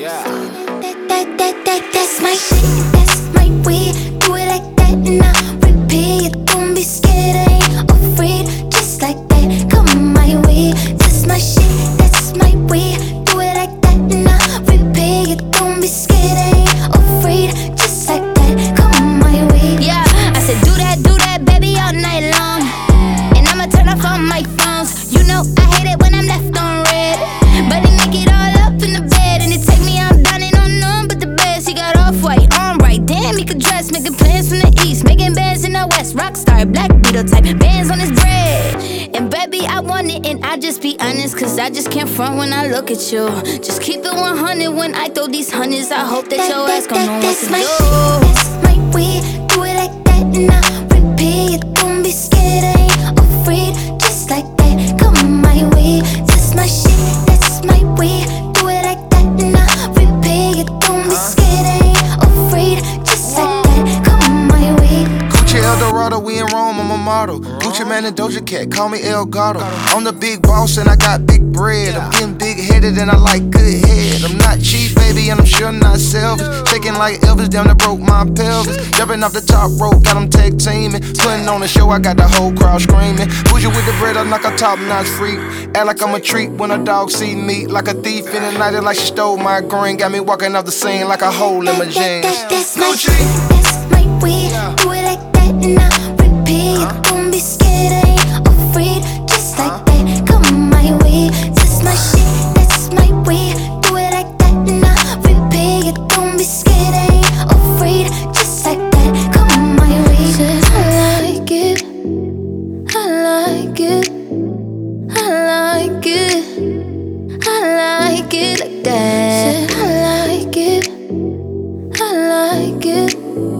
Yeah. That, that, that, that, that's my shit, the west. Rockstar, black beetle type, bands on his bread. And baby, I want it, and I just be honest, cause I just can't front when I look at you. Just keep it 100 when I throw these hundreds. I hope that your ass gon' know what to my do. that's my way. We in Rome, I'm a model. Gucci Mane and Doja Cat, call me El Gato. I'm the big boss and I got big bread. I'm getting big headed and I like good head. I'm not cheap, baby, and I'm sure not selfish. Shaking like Elvis, down that broke my pelvis. Jumping off the top rope, got them tag teaming. Putting on the show, I got the whole crowd screaming. Bougie with the bread, I'm like a top notch freak. Act like I'm a treat when a dog see me. Like a thief in the night, like she stole my green. Got me walking off the scene like a hole in my jeans. that, that's my Gucci. that's my. Do it like that and I like it like that. Said I like it, I like it.